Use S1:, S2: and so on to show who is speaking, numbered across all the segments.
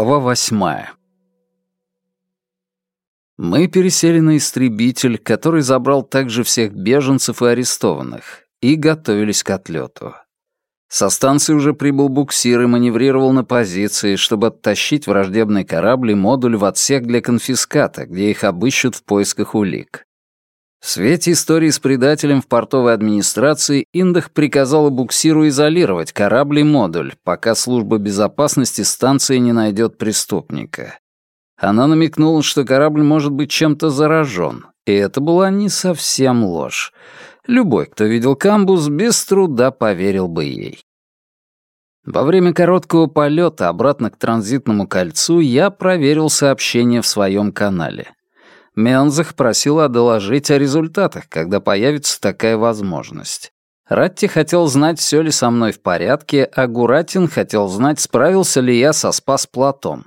S1: Глава восьмая. Мы пересели на истребитель, который забрал также всех беженцев и арестованных, и готовились к отлету. Со станции уже прибыл буксир и маневрировал на позиции, чтобы оттащить враждебный корабль и модуль в отсек для конфиската, где их обыщут в поисках улик. В свете истории с предателем в портовой администрации Индах приказала буксиру изолировать корабль и модуль, пока служба безопасности станции не найдет преступника. Она намекнула, что корабль может быть чем-то заражен, и это была не совсем ложь. Любой, кто видел камбус, без труда поверил бы ей. Во время короткого полета обратно к транзитному кольцу я проверил сообщение в своем канале. Мензах просила доложить о результатах, когда появится такая возможность. Ратти хотел знать, все ли со мной в порядке, а Гуратин хотел знать, справился ли я со спас-платом.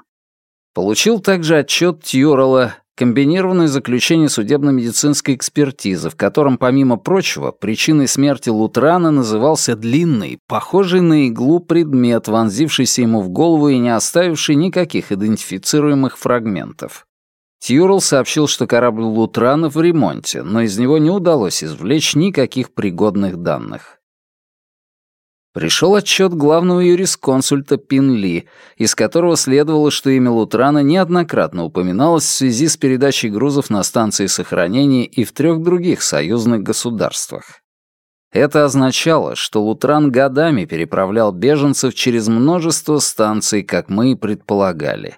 S1: Получил также отчет Тьюрала, комбинированное заключение судебно-медицинской экспертизы, в котором, помимо прочего, причиной смерти Лутрана назывался длинный, похожий на иглу предмет, вонзившийся ему в голову и не оставивший никаких идентифицируемых фрагментов. Тьюрл сообщил, что корабль Лутрана в ремонте, но из него не удалось извлечь никаких пригодных данных. Пришел отчет главного юрисконсульта Пин Ли, из которого следовало, что имя Лутрана неоднократно упоминалось в связи с передачей грузов на станции сохранения и в трех других союзных государствах. Это означало, что Лутран годами переправлял беженцев через множество станций, как мы и предполагали.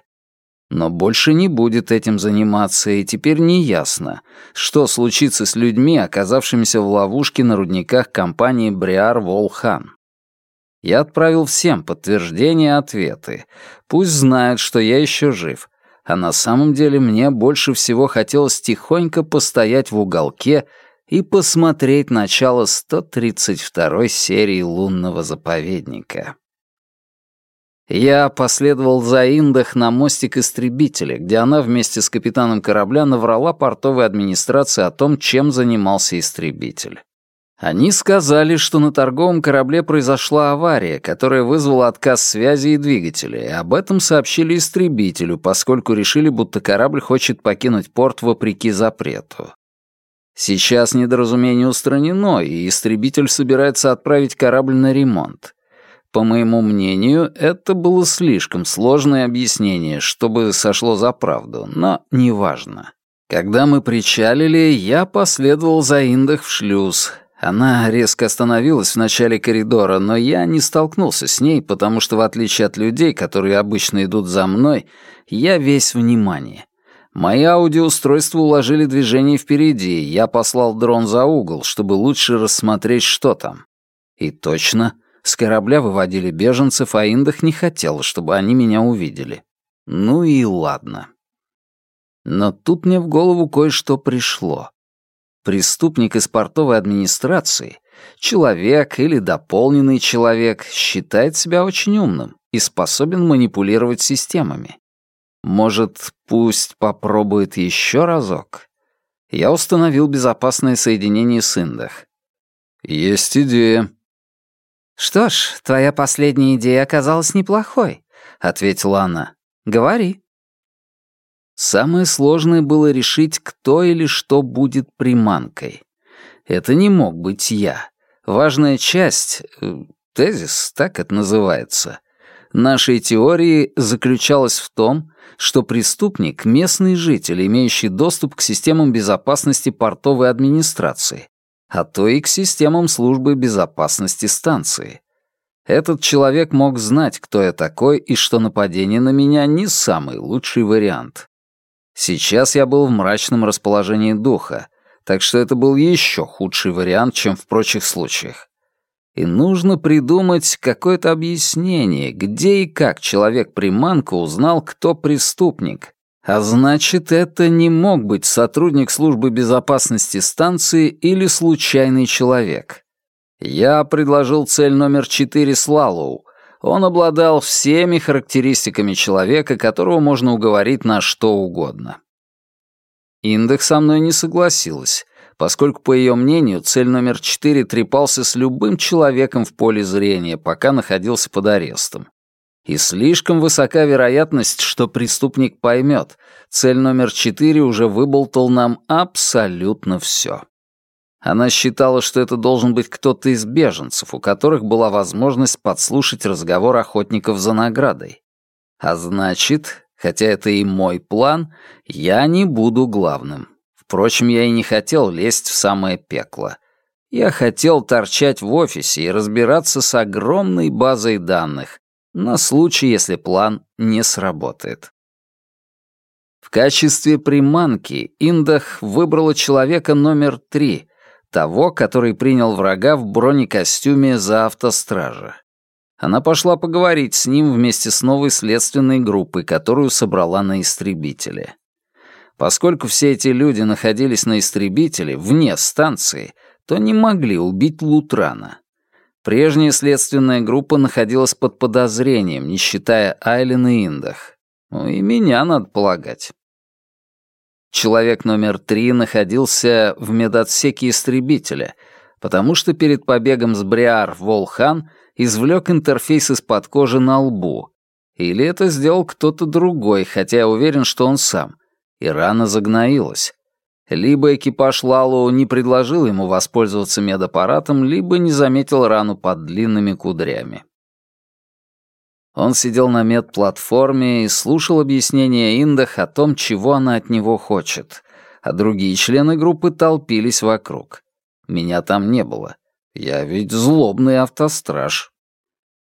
S1: Но больше не будет этим заниматься, и теперь не ясно, что случится с людьми, оказавшимися в ловушке на рудниках компании Бриар Волхан. Я отправил всем подтверждения и ответы. Пусть знают, что я еще жив. А на самом деле мне больше всего хотелось тихонько постоять в уголке и посмотреть начало 132 серии «Лунного заповедника». Я последовал за Индах на мостик истребителя, где она вместе с капитаном корабля наврала портовой администрации о том, чем занимался истребитель. Они сказали, что на торговом корабле произошла авария, которая вызвала отказ связи и двигателя, и об этом сообщили истребителю, поскольку решили, будто корабль хочет покинуть порт вопреки запрету. Сейчас недоразумение устранено, и истребитель собирается отправить корабль на ремонт. По моему мнению, это было слишком сложное объяснение, чтобы сошло за правду, но неважно. Когда мы причалили, я последовал за Индах в шлюз. Она резко остановилась в начале коридора, но я не столкнулся с ней, потому что, в отличие от людей, которые обычно идут за мной, я весь внимание. Мои аудиоустройства уложили движение впереди, я послал дрон за угол, чтобы лучше рассмотреть, что там. И точно — с корабля выводили беженцев, а Индах не хотел, чтобы они меня увидели. Ну и ладно. Но тут мне в голову кое-что пришло. Преступник из портовой администрации, человек или дополненный человек, считает себя очень умным и способен манипулировать системами. Может, пусть попробует еще разок? Я установил безопасное соединение с Индах. «Есть идея»,
S2: «Что ж, твоя последняя идея оказалась неплохой», — ответила она. «Говори».
S1: Самое сложное было решить, кто или что будет приманкой. Это не мог быть я. Важная часть, э, тезис, так это называется, нашей теории заключалась в том, что преступник — местный житель, имеющий доступ к системам безопасности портовой администрации, а то и к системам службы безопасности станции. Этот человек мог знать, кто я такой, и что нападение на меня не самый лучший вариант. Сейчас я был в мрачном расположении духа, так что это был еще худший вариант, чем в прочих случаях. И нужно придумать какое-то объяснение, где и как человек-приманка узнал, кто преступник, а значит, это не мог быть сотрудник службы безопасности станции или случайный человек. Я предложил цель номер четыре Слалоу. Он обладал всеми характеристиками человека, которого можно уговорить на что угодно. Индекс со мной не согласилась, поскольку, по ее мнению, цель номер четыре трепался с любым человеком в поле зрения, пока находился под арестом. И слишком высока вероятность, что преступник поймет, цель номер четыре уже выболтал нам абсолютно все. Она считала, что это должен быть кто-то из беженцев, у которых была возможность подслушать разговор охотников за наградой. А значит, хотя это и мой план, я не буду главным. Впрочем, я и не хотел лезть в самое пекло. Я хотел торчать в офисе и разбираться с огромной базой данных, на случай, если план не сработает. В качестве приманки Индах выбрала человека номер три, того, который принял врага в бронекостюме за автостража. Она пошла поговорить с ним вместе с новой следственной группой, которую собрала на истребителе. Поскольку все эти люди находились на истребителе, вне станции, то не могли убить Лутрана. Прежняя следственная группа находилась под подозрением, не считая Айлен и Индах. Ну и меня, надо полагать. Человек номер три находился в медотсеке истребителя, потому что перед побегом с Бриар Волхан извлек интерфейс из-под кожи на лбу. Или это сделал кто-то другой, хотя я уверен, что он сам. И рана загноилась. Либо экипаж Лалу не предложил ему воспользоваться медаппаратом, либо не заметил рану под длинными кудрями. Он сидел на медплатформе и слушал объяснения Индах о том, чего она от него хочет, а другие члены группы толпились вокруг. Меня там не было. Я ведь злобный автостраж.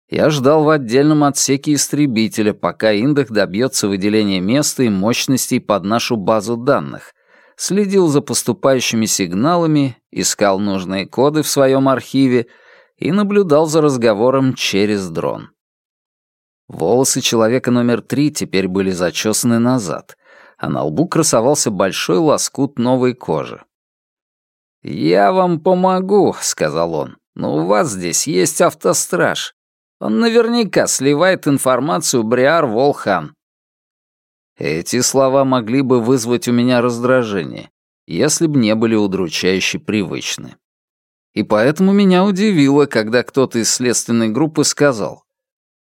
S1: Я ждал в отдельном отсеке истребителя, пока Индах добьется выделения места и мощностей под нашу базу данных, следил за поступающими сигналами, искал нужные коды в своем архиве и наблюдал за разговором через дрон. Волосы человека номер три теперь были зачесаны назад, а на лбу красовался большой лоскут новой кожи. «Я вам помогу», — сказал он, — «но у вас здесь есть автостраж. Он наверняка сливает информацию Бриар Волхан. Эти слова могли бы вызвать у меня раздражение, если бы не были удручающе привычны. И поэтому меня удивило, когда кто-то из следственной группы сказал,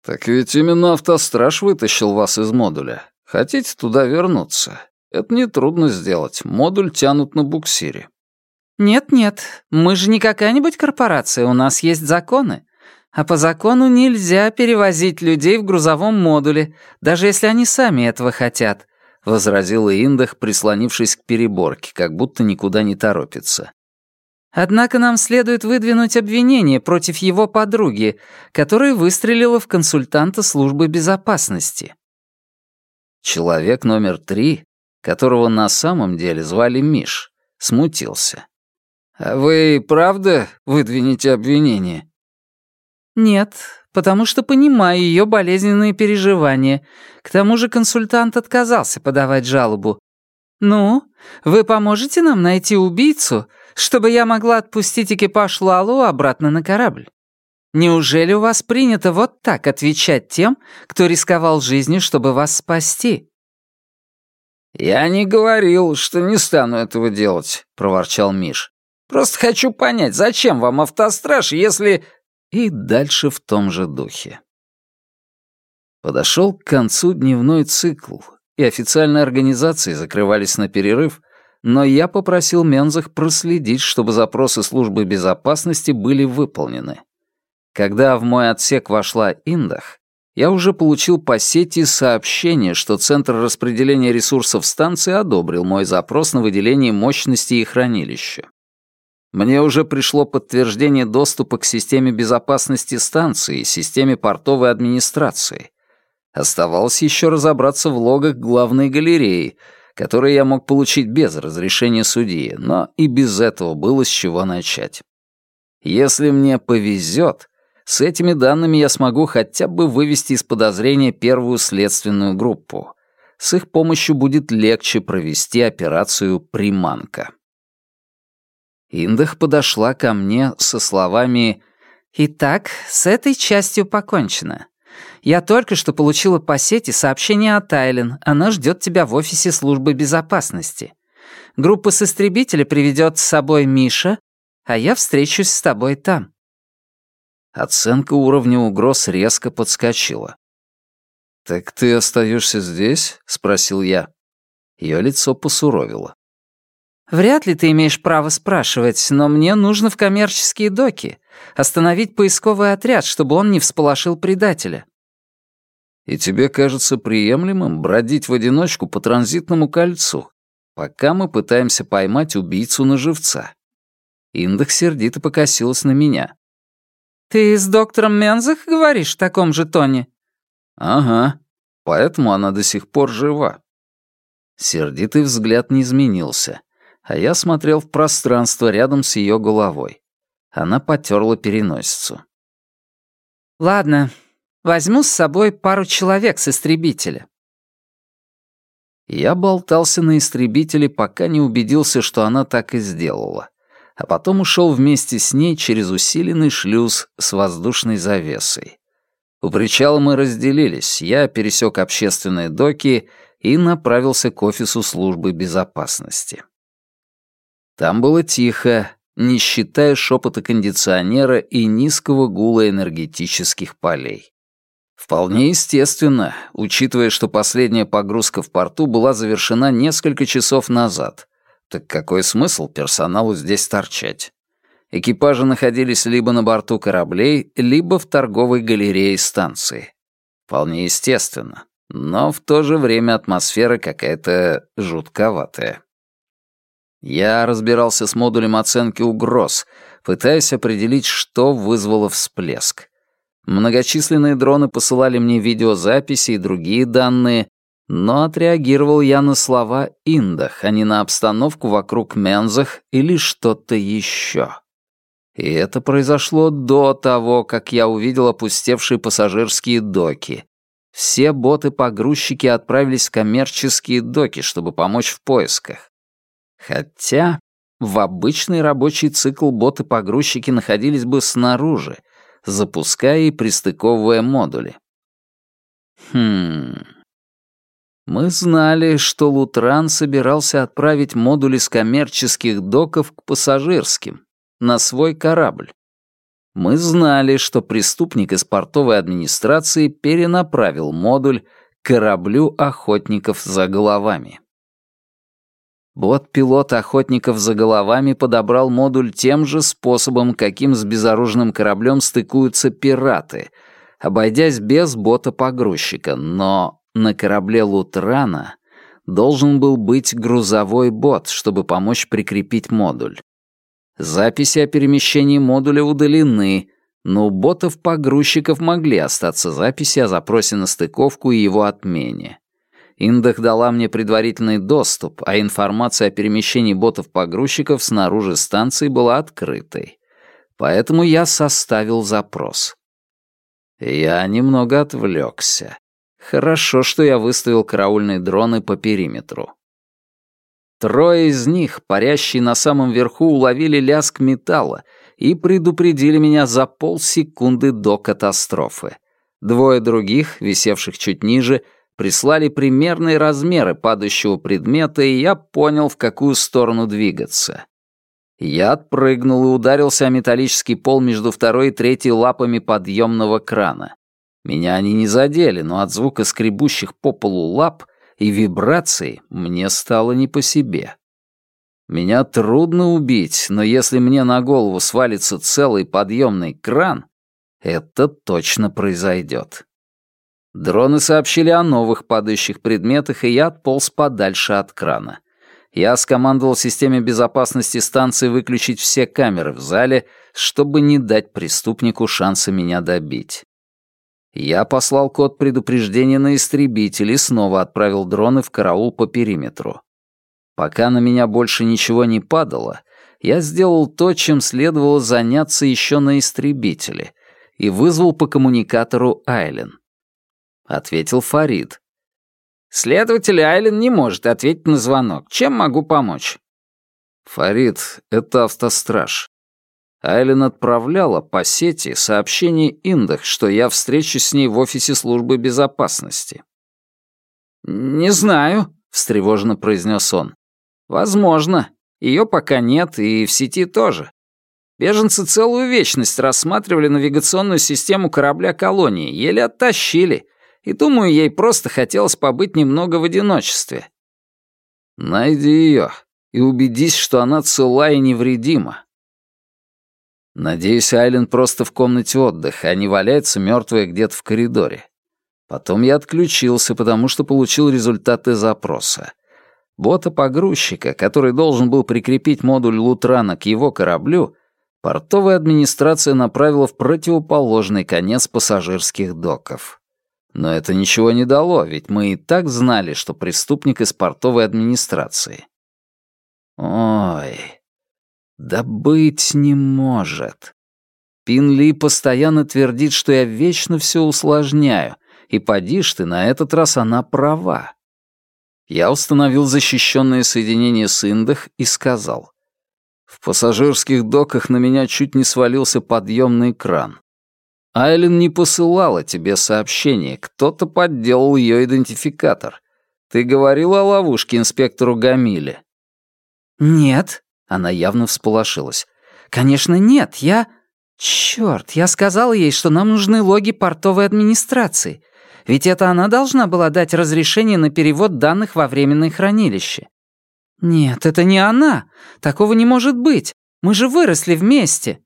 S1: «Так ведь именно автостраж вытащил вас из модуля. Хотите туда вернуться? Это нетрудно сделать. Модуль тянут на буксире».
S2: «Нет-нет, мы же не какая-нибудь корпорация, у нас есть законы. А по закону нельзя перевозить людей в грузовом модуле, даже если они сами этого хотят», — возразила Индах, прислонившись к переборке, как будто никуда не торопится. «Однако нам следует выдвинуть обвинение против его подруги, которая выстрелила в консультанта службы безопасности».
S1: Человек номер три, которого на самом деле звали Миш, смутился. «А вы правда выдвинете обвинение?»
S2: «Нет, потому что понимаю ее болезненные переживания. К тому же консультант отказался подавать жалобу. Ну, вы поможете нам найти убийцу, чтобы я могла отпустить экипаж Лалу обратно на корабль? Неужели у вас принято вот так отвечать тем, кто рисковал жизнью, чтобы вас спасти?»
S1: «Я не говорил, что не стану этого делать», — проворчал Миш. «Просто хочу понять, зачем вам автостраж, если...» и дальше в том же духе. Подошел к концу дневной цикл, и официальные организации закрывались на перерыв, но я попросил Мензах проследить, чтобы запросы службы безопасности были выполнены. Когда в мой отсек вошла Индах, я уже получил по сети сообщение, что Центр распределения ресурсов станции одобрил мой запрос на выделение мощности и хранилища. Мне уже пришло подтверждение доступа к системе безопасности станции и системе портовой администрации. Оставалось еще разобраться в логах главной галереи, которые я мог получить без разрешения судьи, но и без этого было с чего начать. Если мне повезет, с этими данными я смогу хотя бы вывести из подозрения первую следственную группу. С их помощью будет легче провести операцию «Приманка». Индах подошла ко мне со словами «Итак, с этой частью покончено. Я только что получила по сети сообщение от Айлен. Она ждет тебя в офисе службы безопасности. Группа с истребителя приведет с собой Миша, а я встречусь с тобой там». Оценка уровня угроз резко подскочила. «Так ты остаешься здесь?» — спросил я. Ее лицо посуровило.
S2: «Вряд ли ты имеешь право спрашивать, но мне нужно в коммерческие доки. Остановить поисковый отряд, чтобы он не всполошил предателя».
S1: «И тебе кажется приемлемым бродить в одиночку по транзитному кольцу, пока мы пытаемся поймать убийцу на живца?» Индах сердито покосилась на меня.
S2: «Ты с доктором Мензах говоришь в таком же тоне?»
S1: «Ага, поэтому она до сих пор жива». Сердитый взгляд не изменился, а я смотрел в пространство рядом с ее головой. Она потерла переносицу.
S2: «Ладно, возьму с собой пару человек с истребителя».
S1: Я болтался на истребителе, пока не убедился, что она так и сделала а потом ушел вместе с ней через усиленный шлюз с воздушной завесой. У причала мы разделились, я пересек общественные доки и направился к офису службы безопасности. Там было тихо, не считая шепота кондиционера и низкого гула энергетических полей. Вполне естественно, учитывая, что последняя погрузка в порту была завершена несколько часов назад, так какой смысл персоналу здесь торчать? Экипажи находились либо на борту кораблей, либо в торговой галерее станции. Вполне естественно, но в то же время атмосфера какая-то жутковатая. Я разбирался с модулем оценки угроз, пытаясь определить, что вызвало всплеск. Многочисленные дроны посылали мне видеозаписи и другие данные, но отреагировал я на слова Индах, а не на обстановку вокруг Мензах или что-то еще. И это произошло до того, как я увидел опустевшие пассажирские доки. Все боты-погрузчики отправились в коммерческие доки, чтобы помочь в поисках. Хотя в обычный рабочий цикл боты-погрузчики находились бы снаружи, запуская и пристыковывая модули. Хм... Мы знали, что Лутран собирался отправить модули с коммерческих доков к пассажирским, на свой корабль. Мы знали, что преступник из портовой администрации перенаправил модуль к кораблю охотников за головами. Бот-пилот охотников за головами подобрал модуль тем же способом, каким с безоружным кораблем стыкуются пираты, обойдясь без бота-погрузчика, но на корабле Лутрана должен был быть грузовой бот, чтобы помочь прикрепить модуль. Записи о перемещении модуля удалены, но у ботов-погрузчиков могли остаться записи о запросе на стыковку и его отмене. Индах дала мне предварительный доступ, а информация о перемещении ботов-погрузчиков снаружи станции была открытой. Поэтому я составил запрос. Я немного отвлекся. Хорошо, что я выставил караульные дроны по периметру. Трое из них, парящие на самом верху, уловили лязг металла и предупредили меня за полсекунды до катастрофы. Двое других, висевших чуть ниже, прислали примерные размеры падающего предмета, и я понял, в какую сторону двигаться. Я отпрыгнул и ударился о металлический пол между второй и третьей лапами подъемного крана. Меня они не задели, но от звука скребущих по полу лап и вибраций мне стало не по себе. Меня трудно убить, но если мне на голову свалится целый подъемный кран, это точно произойдет. Дроны сообщили о новых падающих предметах, и я отполз подальше от крана. Я скомандовал системе безопасности станции выключить все камеры в зале, чтобы не дать преступнику шанса меня добить. Я послал код предупреждения на истребитель и снова отправил дроны в караул по периметру. Пока на меня больше ничего не падало, я сделал то, чем следовало заняться еще на истребителе, и вызвал по коммуникатору Айлен. Ответил Фарид. «Следователь Айлен не может ответить на звонок. Чем могу помочь?» «Фарид, это автостраж. Айлен отправляла по сети сообщение Индах, что я встречусь с ней в офисе службы безопасности.
S2: «Не знаю», — встревоженно произнес он. «Возможно. Ее пока нет, и в сети тоже. Беженцы целую вечность рассматривали навигационную систему корабля колонии, еле оттащили. И думаю, ей просто хотелось побыть немного в одиночестве.
S1: Найди ее и убедись, что она цела и невредима. Надеюсь, Айлен просто в комнате отдыха, а не валяется мертвая где-то в коридоре. Потом я отключился, потому что получил результаты запроса. Бота-погрузчика, который должен был прикрепить модуль Лутрана к его кораблю, портовая администрация направила в противоположный конец пассажирских доков. Но это ничего не дало, ведь мы и так знали, что преступник из портовой администрации. Ой, да быть не может. Пин Ли постоянно твердит, что я вечно все усложняю, и поди ж ты, на этот раз она права. Я установил защищенное соединение с Индах и сказал. В пассажирских доках на меня чуть не свалился подъемный кран. Айлен не посылала тебе сообщение, кто-то подделал ее идентификатор. Ты говорила о ловушке инспектору Гамиле.
S2: «Нет», — она явно всполошилась. «Конечно нет, я...» «Чёрт, я сказала ей, что нам нужны логи портовой администрации. Ведь это она должна была дать разрешение на перевод данных во временное хранилище». «Нет, это не она. Такого не может быть. Мы же выросли вместе».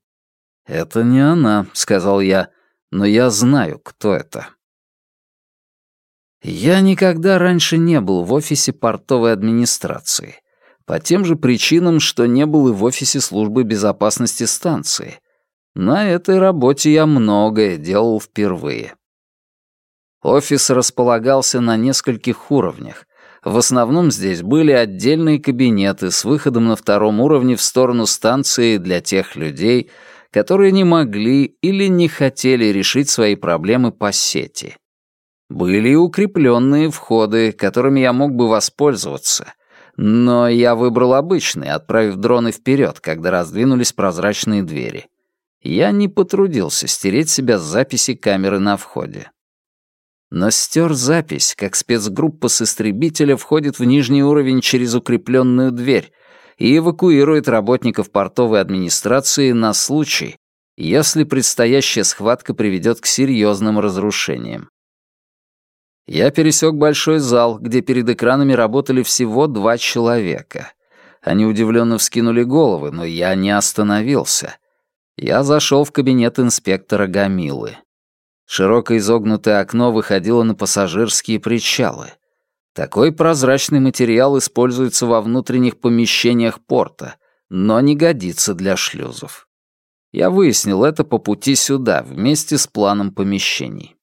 S1: «Это не она», — сказал я, — «но я знаю, кто это». Я никогда раньше не был в офисе портовой администрации. По тем же причинам, что не был и в офисе службы безопасности станции. На этой работе я многое делал впервые. Офис располагался на нескольких уровнях. В основном здесь были отдельные кабинеты с выходом на втором уровне в сторону станции для тех людей, которые не могли или не хотели решить свои проблемы по сети. Были и укрепленные входы, которыми я мог бы воспользоваться, но я выбрал обычный, отправив дроны вперед, когда раздвинулись прозрачные двери. Я не потрудился стереть себя с записи камеры на входе. Но стер запись, как спецгруппа с истребителя входит в нижний уровень через укрепленную дверь и эвакуирует работников портовой администрации на случай, если предстоящая схватка приведет к серьезным разрушениям. Я пересек большой зал, где перед экранами работали всего два человека. Они удивленно вскинули головы, но я не остановился. Я зашел в кабинет инспектора Гамилы. Широкое изогнутое окно выходило на пассажирские причалы. Такой прозрачный материал используется во внутренних помещениях порта, но не годится для шлюзов. Я выяснил это по пути сюда, вместе с планом помещений.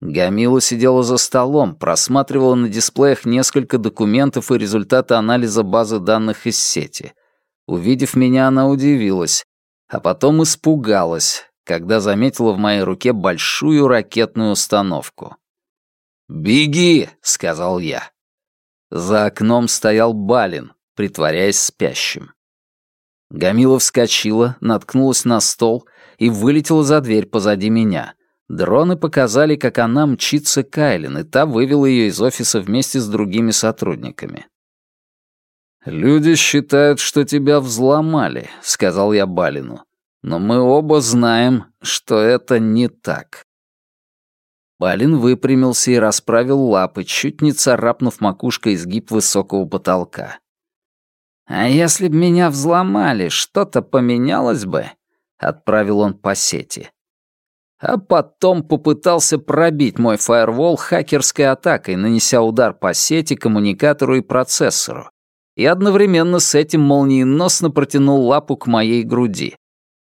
S1: Гамила сидела за столом, просматривала на дисплеях несколько документов и результаты анализа базы данных из сети. Увидев меня, она удивилась, а потом испугалась, когда заметила в моей руке большую ракетную установку. «Беги!» — сказал я. За окном стоял Балин, притворяясь спящим. Гамила вскочила, наткнулась на стол и вылетела за дверь позади меня — Дроны показали, как она мчится к Айлен, и та вывела ее из офиса вместе с другими сотрудниками. «Люди считают, что тебя взломали», — сказал я Балину. «Но мы оба знаем, что это не так». Балин выпрямился и расправил лапы, чуть не царапнув макушкой изгиб высокого потолка. «А если б меня взломали, что-то поменялось бы?» — отправил он по сети а потом попытался пробить мой фаервол хакерской атакой, нанеся удар по сети, коммуникатору и процессору, и одновременно с этим молниеносно протянул лапу к моей груди.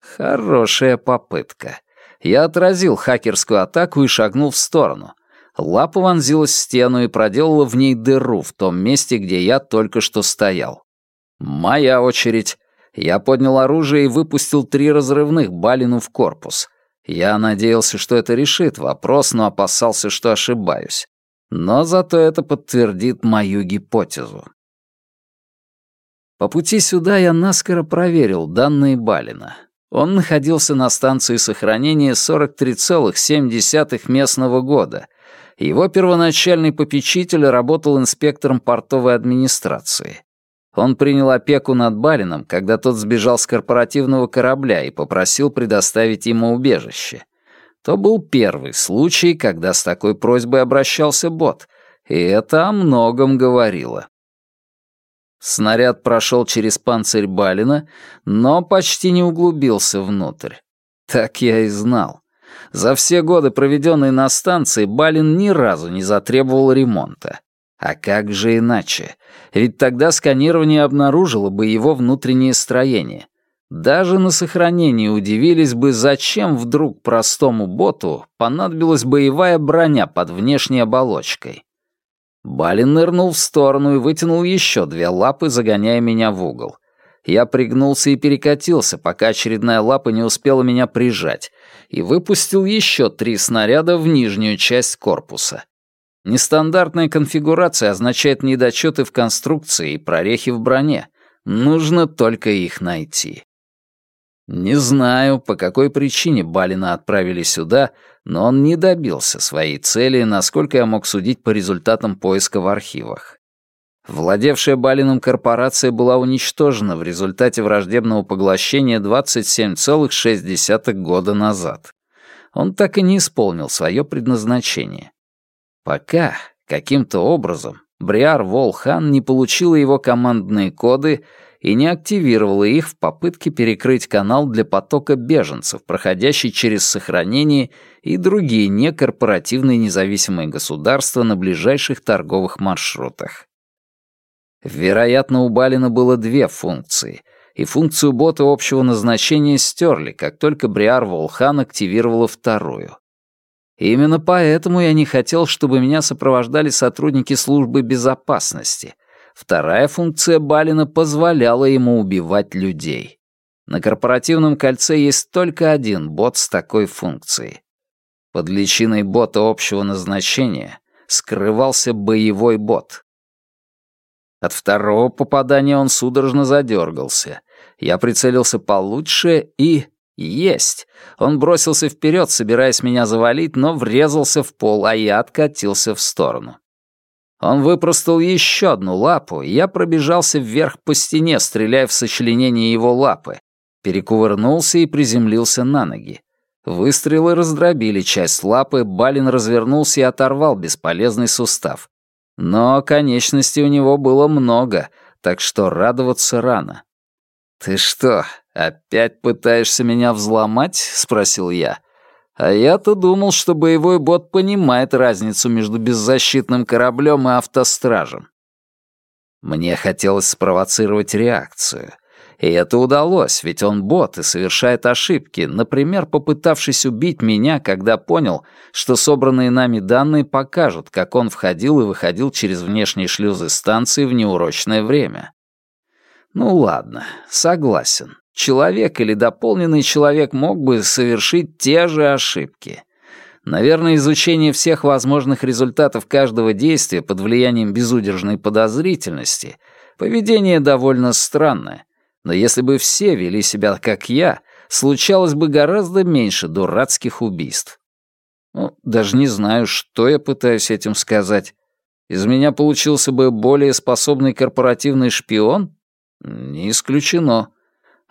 S1: Хорошая попытка. Я отразил хакерскую атаку и шагнул в сторону. Лапа вонзилась в стену и проделала в ней дыру в том месте, где я только что стоял. Моя очередь. Я поднял оружие и выпустил три разрывных балину в корпус. Я надеялся, что это решит вопрос, но опасался, что ошибаюсь. Но зато это подтвердит мою гипотезу. По пути сюда я наскоро проверил данные Балина. Он находился на станции сохранения 43,7 местного года. Его первоначальный попечитель работал инспектором портовой администрации. Он принял опеку над барином, когда тот сбежал с корпоративного корабля и попросил предоставить ему убежище. То был первый случай, когда с такой просьбой обращался бот, и это о многом говорило. Снаряд прошел через панцирь Балина, но почти не углубился внутрь. Так я и знал. За все годы, проведенные на станции, Балин ни разу не затребовал ремонта. А как же иначе? Ведь тогда сканирование обнаружило бы его внутреннее строение. Даже на сохранении удивились бы, зачем вдруг простому боту понадобилась боевая броня под внешней оболочкой. Балин нырнул в сторону и вытянул еще две лапы, загоняя меня в угол. Я пригнулся и перекатился, пока очередная лапа не успела меня прижать, и выпустил еще три снаряда в нижнюю часть корпуса. Нестандартная конфигурация означает недочеты в конструкции и прорехи в броне. Нужно только их найти. Не знаю, по какой причине Балина отправили сюда, но он не добился своей цели, насколько я мог судить по результатам поиска в архивах. Владевшая Балином корпорация была уничтожена в результате враждебного поглощения 27,6 года назад. Он так и не исполнил свое предназначение. Пока, каким-то образом, Бриар Волхан не получила его командные коды и не активировала их в попытке перекрыть канал для потока беженцев, проходящий через сохранение и другие некорпоративные независимые государства на ближайших торговых маршрутах. Вероятно, у Балина было две функции, и функцию бота общего назначения стерли, как только Бриар Волхан активировала вторую. именно поэтому я не хотел, чтобы меня сопровождали сотрудники службы безопасности — Вторая функция Балина позволяла ему убивать людей. На корпоративном кольце есть только один бот с такой функцией. Под личиной бота общего назначения скрывался боевой бот. От второго попадания он судорожно задергался. Я прицелился получше и... Есть! Он бросился вперед, собираясь меня завалить, но врезался в пол, а я откатился в сторону. Он выпростал еще одну лапу, и я пробежался вверх по стене, стреляя в сочленение его лапы. Перекувырнулся и приземлился на ноги. Выстрелы раздробили часть лапы, Балин развернулся и оторвал бесполезный сустав. Но конечностей у него было много, так что радоваться рано. «Ты что, опять пытаешься меня взломать?» — спросил я. А я-то думал, что боевой бот понимает разницу между беззащитным кораблем и автостражем. Мне хотелось спровоцировать реакцию. И это удалось, ведь он бот и совершает ошибки, например, попытавшись убить меня, когда понял, что собранные нами данные покажут, как он входил и выходил через внешние шлюзы станции в неурочное время. Ну ладно, согласен. Человек или дополненный человек мог бы совершить те же ошибки. Наверное, изучение всех возможных результатов каждого действия под влиянием безудержной подозрительности — поведение довольно странное. Но если бы все вели себя как я, случалось бы гораздо меньше дурацких убийств. Ну, даже не знаю, что я пытаюсь этим сказать. Из меня получился бы более способный корпоративный шпион? Не исключено.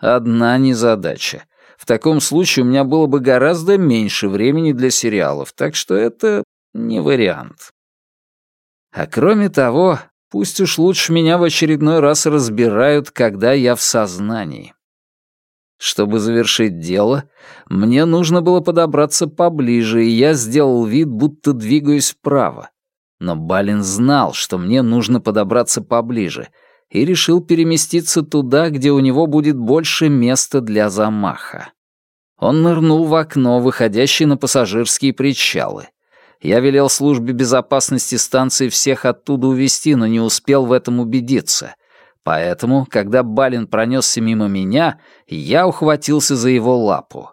S1: Одна незадача. В таком случае у меня было бы гораздо меньше времени для сериалов, так что это не вариант. А кроме того, пусть уж лучше меня в очередной раз разбирают, когда я в сознании. Чтобы завершить дело, мне нужно было подобраться поближе, и я сделал вид, будто двигаюсь вправо. Но Балин знал, что мне нужно подобраться поближе — и решил переместиться туда, где у него будет больше места для замаха. Он нырнул в окно, выходящее на пассажирские причалы. Я велел службе безопасности станции всех оттуда увезти, но не успел в этом убедиться. Поэтому, когда Балин пронесся мимо меня, я ухватился за его лапу.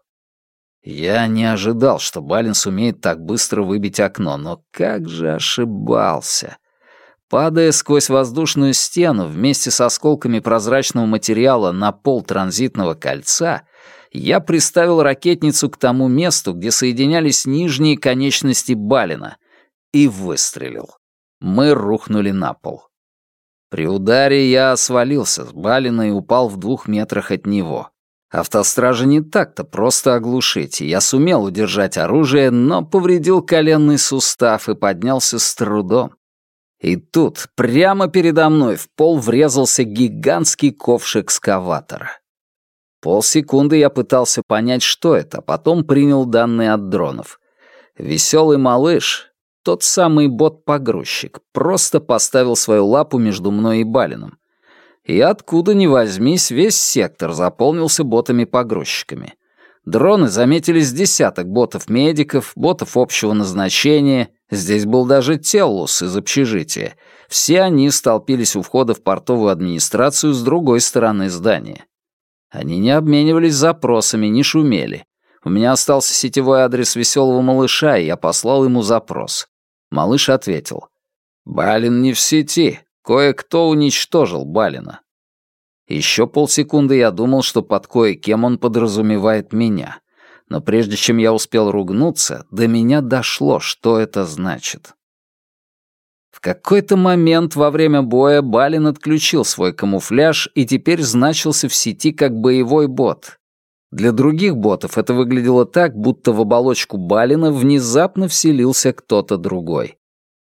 S1: Я не ожидал, что Балин сумеет так быстро выбить окно, но как же ошибался. Падая сквозь воздушную стену вместе с осколками прозрачного материала на пол транзитного кольца, я приставил ракетницу к тому месту, где соединялись нижние конечности Балина, и выстрелил. Мы рухнули на пол. При ударе я свалился с Балина и упал в двух метрах от него. Автостража не так-то просто оглушить, и я сумел удержать оружие, но повредил коленный сустав и поднялся с трудом. И тут, прямо передо мной, в пол врезался гигантский ковш экскаватора. Полсекунды я пытался понять, что это, а потом принял данные от дронов. Веселый малыш, тот самый бот-погрузчик, просто поставил свою лапу между мной и Балином. И откуда ни возьмись, весь сектор заполнился ботами-погрузчиками. Дроны заметили с десяток ботов-медиков, ботов общего назначения, здесь был даже Теллус из общежития. Все они столпились у входа в портовую администрацию с другой стороны здания. Они не обменивались запросами, не шумели. У меня остался сетевой адрес веселого малыша, и я послал ему запрос. Малыш ответил. «Балин не в сети. Кое-кто уничтожил Балина». Еще полсекунды я думал, что под кое-кем он подразумевает меня. Но прежде чем я успел ругнуться, до меня дошло, что это значит. В какой-то момент во время боя Балин отключил свой камуфляж и теперь значился в сети как боевой бот. Для других ботов это выглядело так, будто в оболочку Балина внезапно вселился кто-то другой.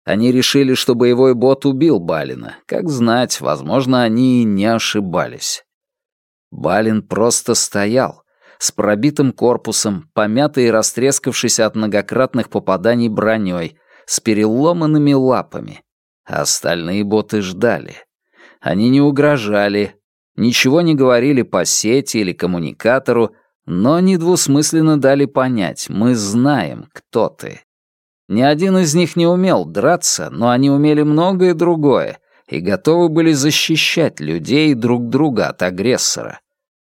S1: Они решили, что боевой бот убил Балина. Как знать, возможно, они и не ошибались. Балин просто стоял, с пробитым корпусом, помятый и растрескавшийся от многократных попаданий броней, с переломанными лапами. А остальные боты ждали. Они не угрожали, ничего не говорили по сети или коммуникатору, но недвусмысленно дали понять, мы знаем, кто ты. Ни один из них не умел драться, но они умели многое другое и готовы были защищать людей друг друга от агрессора.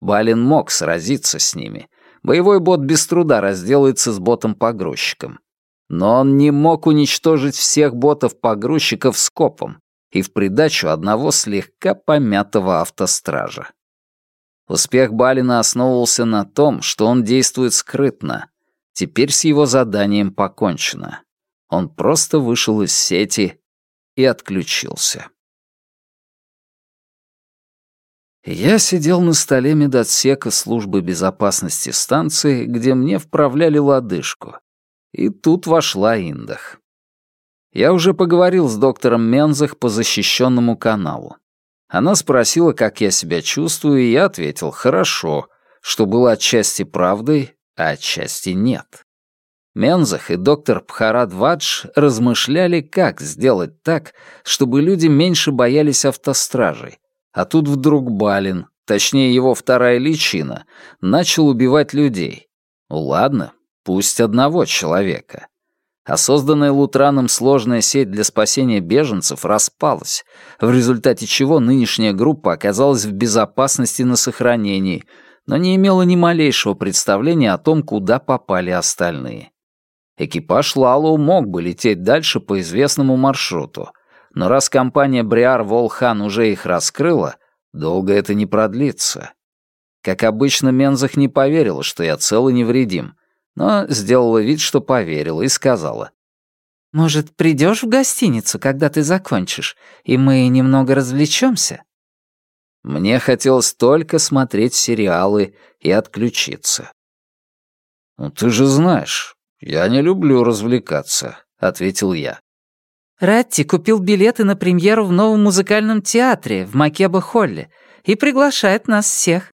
S1: Балин мог сразиться с ними. Боевой бот без труда разделается с ботом-погрузчиком. Но он не мог уничтожить всех ботов-погрузчиков скопом и в придачу одного слегка помятого автостража. Успех Балина основывался на том, что он действует скрытно. Теперь с его заданием покончено. Он просто вышел из сети и отключился. Я сидел на столе медотсека службы безопасности станции, где мне вправляли лодыжку. И тут вошла Индах. Я уже поговорил с доктором Мензах по защищенному каналу. Она спросила, как я себя чувствую, и я ответил «хорошо», что было отчасти правдой, а отчасти нет. Мензах и доктор Пхарадвадж размышляли, как сделать так, чтобы люди меньше боялись автостражей. А тут вдруг Балин, точнее его вторая личина, начал убивать людей. Ладно, Пусть одного человека. А созданная Лутраном сложная сеть для спасения беженцев распалась, в результате чего нынешняя группа оказалась в безопасности на сохранении, но не имела ни малейшего представления о том, куда попали остальные. Экипаж Лалу мог бы лететь дальше по известному маршруту, но раз компания Бриар Волхан уже их раскрыла, долго это не продлится. Как обычно, Мензах не поверила, что я цел и невредим, но сделала вид, что поверила, и сказала. «Может, придешь в гостиницу, когда ты закончишь, и мы немного развлечемся?» Мне хотелось только смотреть сериалы и отключиться. «Ну, ты же знаешь, я не люблю развлекаться», — ответил я. Ратти купил билеты на премьеру в новом музыкальном театре в Макеба-Холле и приглашает нас всех.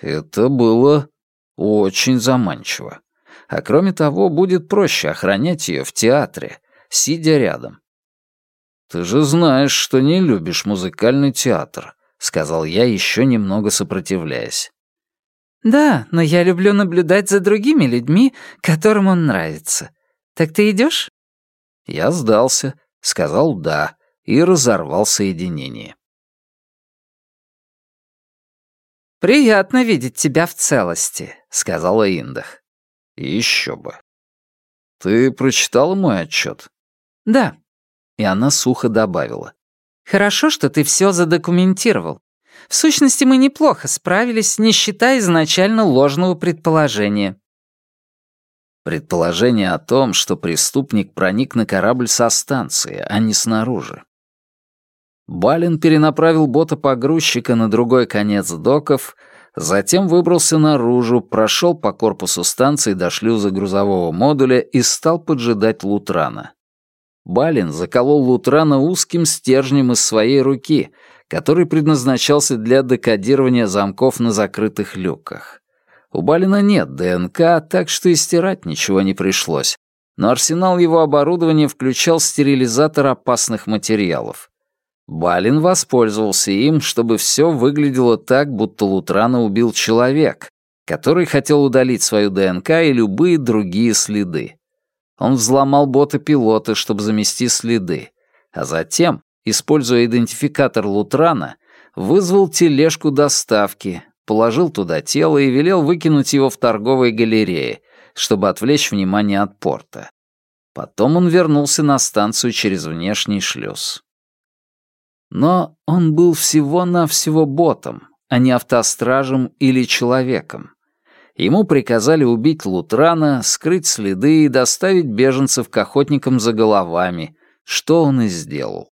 S1: Это было очень заманчиво. А кроме того, будет проще охранять ее в театре, сидя рядом. «Ты же знаешь, что не любишь музыкальный театр», — сказал я, еще немного сопротивляясь. «Да, но я люблю наблюдать за другими людьми, которым он нравится. Так ты идешь? Я сдался, сказал «да» и разорвал соединение. «Приятно видеть тебя в целости», — сказала Индах. «Еще бы». «Ты прочитала мой отчет?» «Да». И она сухо добавила. «Хорошо, что ты все задокументировал. В сущности, мы неплохо справились, не считая изначально ложного предположения». Предположение о том, что преступник проник на корабль со станции, а не снаружи. Балин перенаправил бота-погрузчика на другой конец доков, Затем выбрался наружу, прошел по корпусу станции до шлюза грузового модуля и стал поджидать Лутрана. Балин заколол Лутрана узким стержнем из своей руки, который предназначался для декодирования замков на закрытых люках. У Балина нет ДНК, так что и стирать ничего не пришлось, но арсенал его оборудования включал стерилизатор опасных материалов. Балин воспользовался им, чтобы все выглядело так, будто Лутрана убил человек, который хотел удалить свою ДНК и любые другие следы. Он взломал бота пилота, чтобы замести следы, а затем, используя идентификатор Лутрана, вызвал тележку доставки, положил туда тело и велел выкинуть его в торговой галерее, чтобы отвлечь внимание от порта. Потом он вернулся на станцию через внешний шлюз. Но он был всего-навсего ботом, а не автостражем или человеком. Ему приказали убить Лутрана, скрыть следы и доставить беженцев к охотникам за головами, что он и сделал.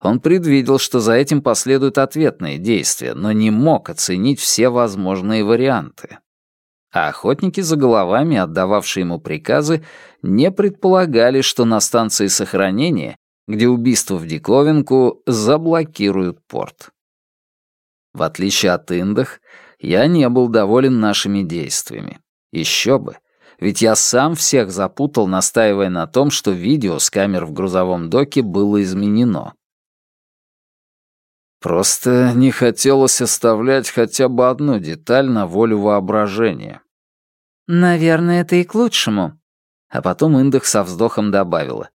S1: Он предвидел, что за этим последуют ответные действия, но не мог оценить все возможные варианты. А охотники за головами, отдававшие ему приказы, не предполагали, что на станции сохранения где убийство в диковинку заблокируют порт. В отличие от Индах, я не был доволен нашими действиями. Еще бы, ведь я сам всех запутал, настаивая на том, что видео с камер в грузовом доке было изменено. Просто не хотелось оставлять хотя бы одну деталь на волю воображения.
S2: «Наверное, это и к лучшему». А потом Индах со вздохом добавила.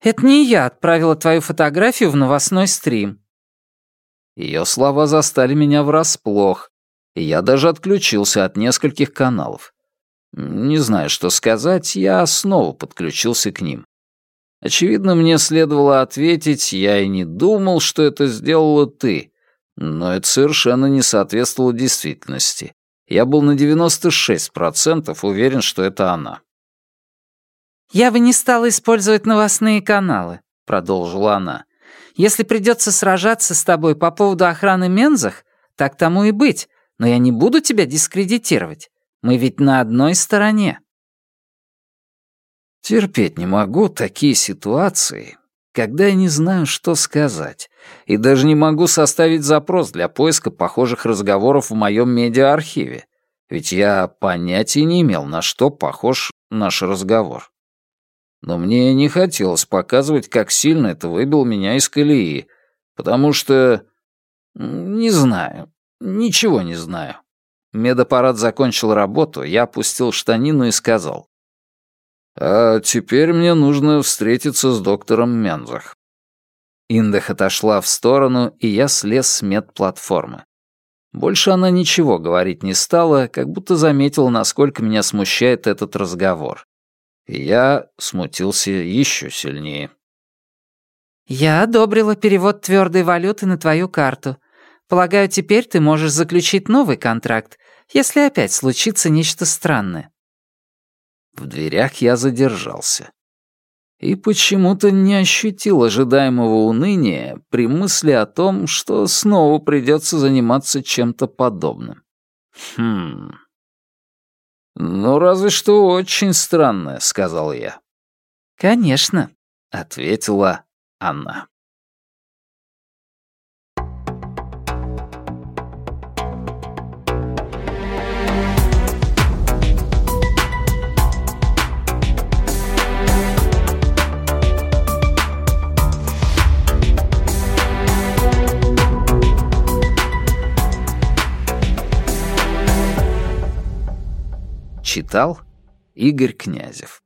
S2: Это не я отправила твою фотографию в новостной стрим».
S1: Ее слова застали меня врасплох, и я даже отключился от нескольких каналов. Не знаю, что сказать, я снова подключился к ним. Очевидно, мне следовало ответить, я и не думал, что это сделала ты, но это совершенно не соответствовало действительности. Я был на 96% уверен, что это она.
S2: «Я бы не стала использовать новостные каналы», — продолжила она. «Если придется сражаться с тобой по поводу охраны Мензах, так тому и быть, но я не буду тебя дискредитировать. Мы ведь на одной стороне».
S1: Терпеть не могу такие ситуации, когда я не знаю, что сказать, и даже не могу составить запрос для поиска похожих разговоров в моем медиаархиве, ведь я понятия не имел, на что похож наш разговор. Но мне не хотелось показывать, как сильно это выбил меня из колеи, потому что... Не знаю, ничего не знаю. Медаппарат закончил работу, я опустил штанину и сказал. «А теперь мне нужно встретиться с доктором Мензах». Индах отошла в сторону, и я слез с медплатформы. Больше она ничего говорить не стала, как будто заметила, насколько меня смущает этот разговор я смутился еще сильнее.
S2: «Я одобрила перевод твердой валюты на твою карту. Полагаю, теперь ты можешь заключить новый контракт, если опять случится нечто странное».
S1: В дверях я задержался. И почему-то не ощутил ожидаемого уныния при мысли о том, что снова придется заниматься чем-то подобным. Хм... «Ну, разве что очень странное», — сказал я.
S2: «Конечно», —
S1: ответила она. Читал Игорь Князев